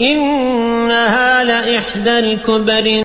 إنها لإحدى الكبر